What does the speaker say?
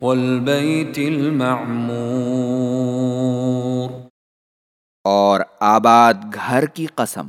والبیت المعمور۔ اور آباد گھر کی قسم۔